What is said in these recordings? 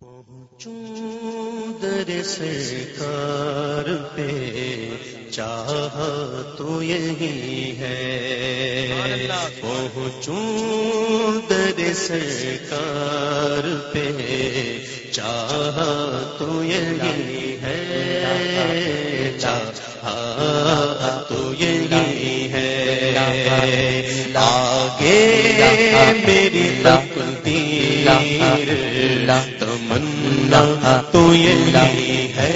پہنچوں در سرکار پہ چاہ تو یہی ہے۔ پہنچوں در سرکار پہ چاہ تو یہی ہے۔ چاہ تو یہی ہے۔ آگے میری تقدیر تمنا تو یہی ہے،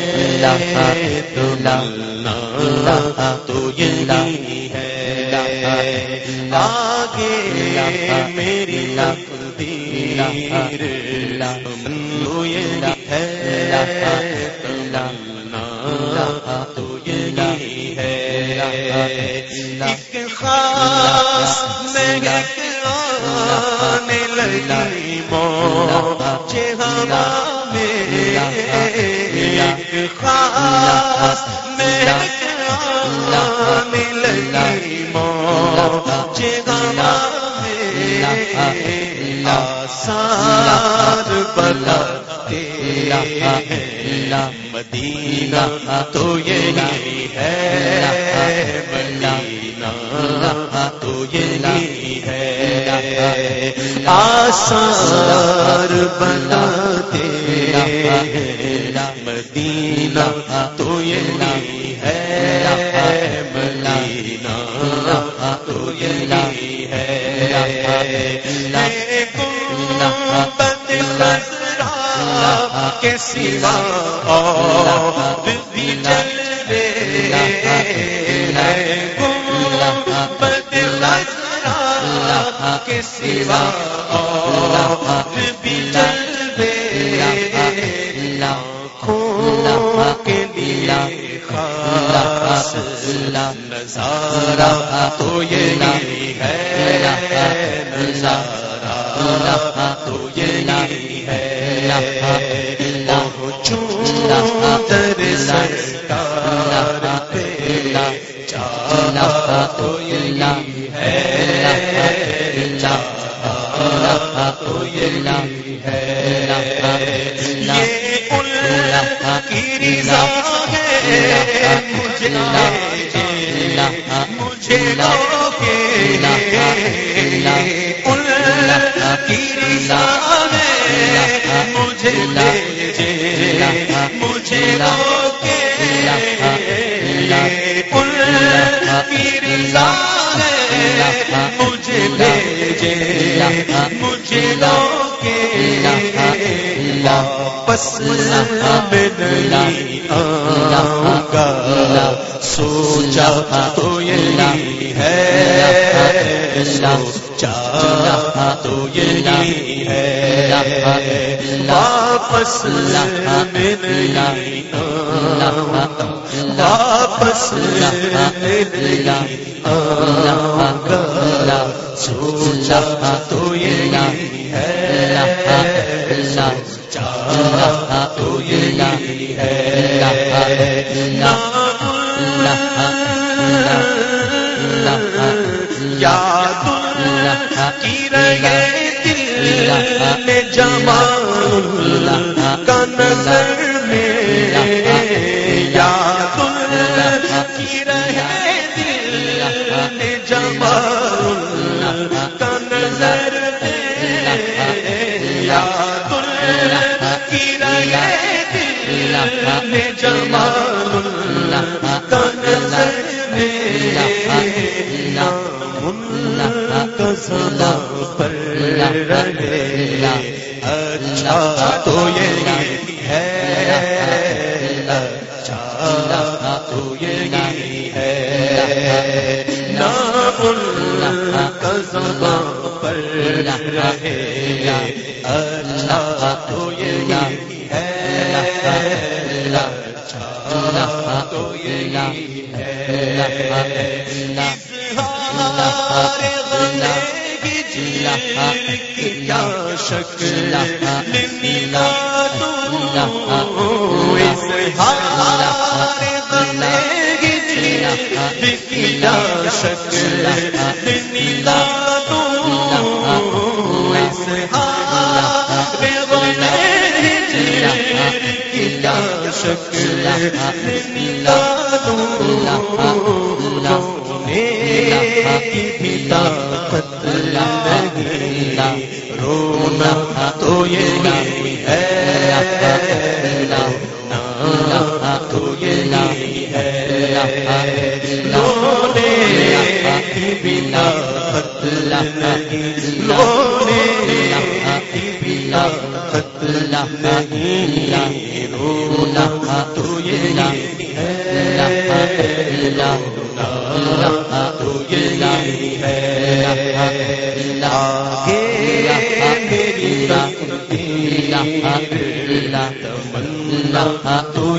تمنا، تو یہی ہے، آگے میری تقدیر تو یہی ہے، تمنا، تو یہی ہے، ایک خاص میں آنے لگی موج ہوا میں ایک خاص میں مدینہ تو یہی ہے مدینہ تو یہی ہے آسار بناتے مدینہ تو یہی ہے مدینہ تو یہی ہے کے سوا اور بھی چلے کے سوا اور بھی چلے لاکھوں کے لیے خاص نظارہ تو یہ نہیں ہے نظارہ تو ہے سرکار تو یہی ہے تو یہی ہے یہ کی رضا ہے مجھے مجھے لوگے ان کی رضا ہے مجھے لے مجھے لوگے ان کی رضا ہے مجھے لے مجھے لوگے واپس میں نہیں آؤں گا سوچا تو یہی ہے۔ سوچا تو یہی ہے واپس میں نہیں واپس میں نہیں سوچا تو یہی ہے سوچا تو یہی ہے یاد کی رہے دل میں جمال کا نظر میں یاد کی رہے دل میں جمال کا نظر میں یاد کی رہے دل میں جمال اچھا تو یہی ہے اچھا تو یہی ہے نام کا سدا پر رہے اچھا تو یہی ہے اچھا تو یہی ہے کیا شکل نیلا تو اس ہار بنے گی کیا شکل نیلا تو اس کی بھی طاقت نہیں رونا تو یہ نہیں ہے تو یہ ہے رونے کی بھی طاقت نہیں رونے رونا تو یہ ہے تو یہ ہے آگے میری تمنا تو تو